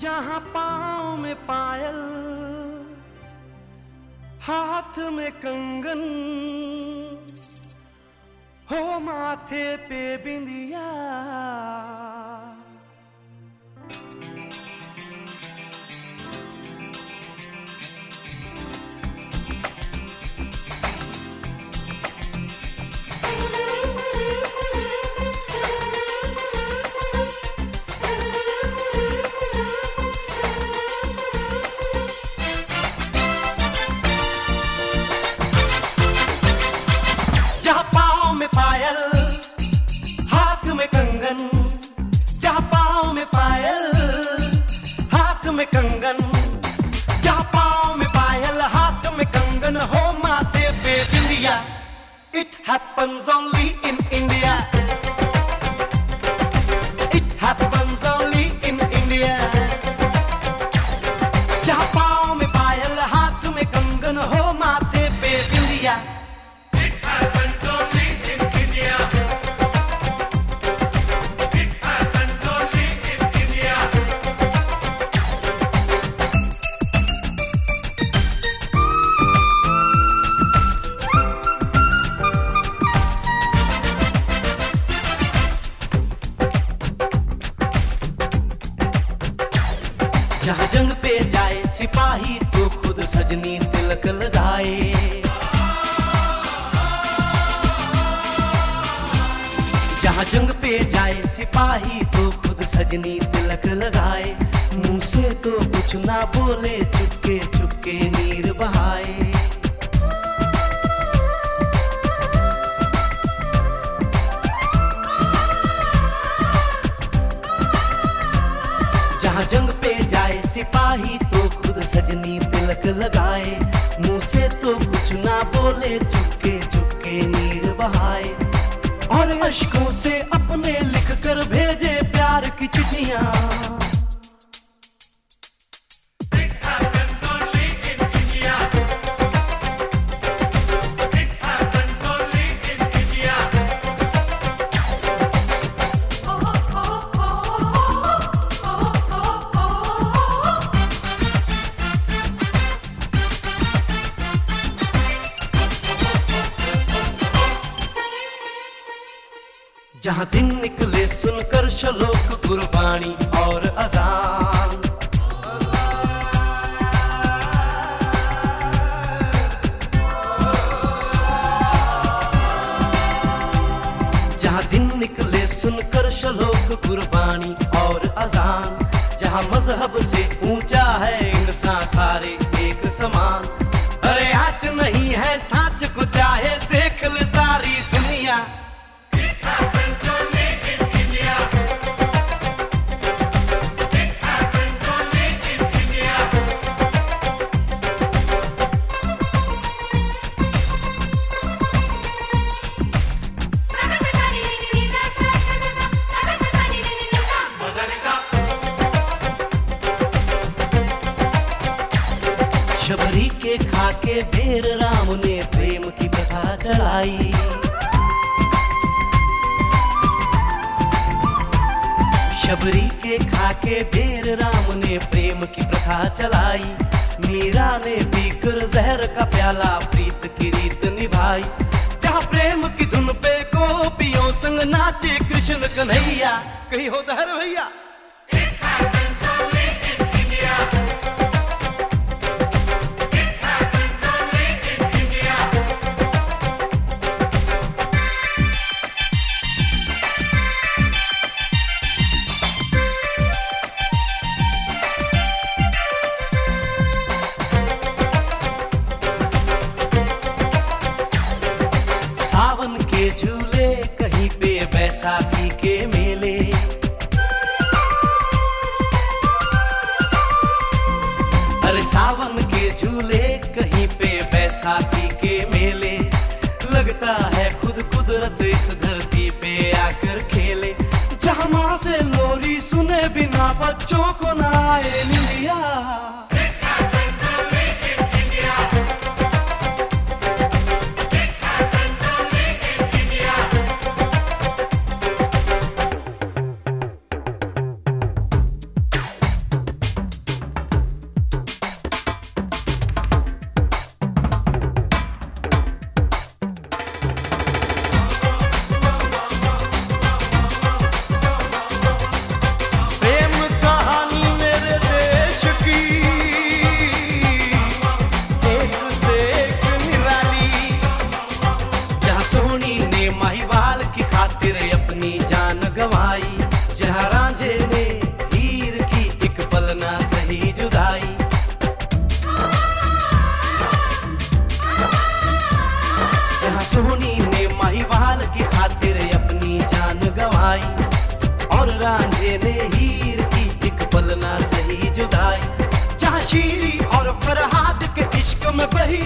जहाँ पाँव में पायल हाथ में कंगन हो माथे पे बिंदिया। Happens only पे जाए, सिपाही तो खुद सजनी तिलक लगाए। जहाँ जंग पे जाए, सिपाही तो खुद सजनी तिलक लगाए। मुँह से तो कुछ ना बोले चुपके चुपके नीर बहाए। सिपाही तो खुद सजनी तिलक लगाए, मुँह से तो कुछ ना बोले, चुपके चुपके नीर बहाए। और अशकों से अपने लिख कर भेजे प्यार की चिट्ठियाँ। जहाँ दिन निकले सुनकर शलोक गुरबाणी और अजान। जहाँ दिन निकले सुनकर शलोक गुरबानी और अजान। जहाँ मज़हब से ऊँचा है इंसान सारे एक समान। अरे आज नहीं है साच को, चाहे देख ले सारी दुनिया। खाके बेर राम ने प्रेम की कथा चलाई। शबरी के खाके बेर राम ने प्रेम की प्रथा चलाई। मीरा ने पीकर जहर का प्याला प्रीत की रीत निभाई। जहाँ प्रेम की धुन पे गोपियों संग नाचे कृष्ण कन्हैया, कहीं हो दहर भैया? बैसाखी के मेले। अरे सावन के झूले कहीं पे बैसाखी के मेले। लगता है खुद कुदरत इस धरती पे आकर खेले। जहाँ से लोरी सुने बिना बच्चों को ना आए निंदिया रांझे ने हीर की एक पलना सही जुदाई। जहाँ शीरी और फरहाद के इश्क में बही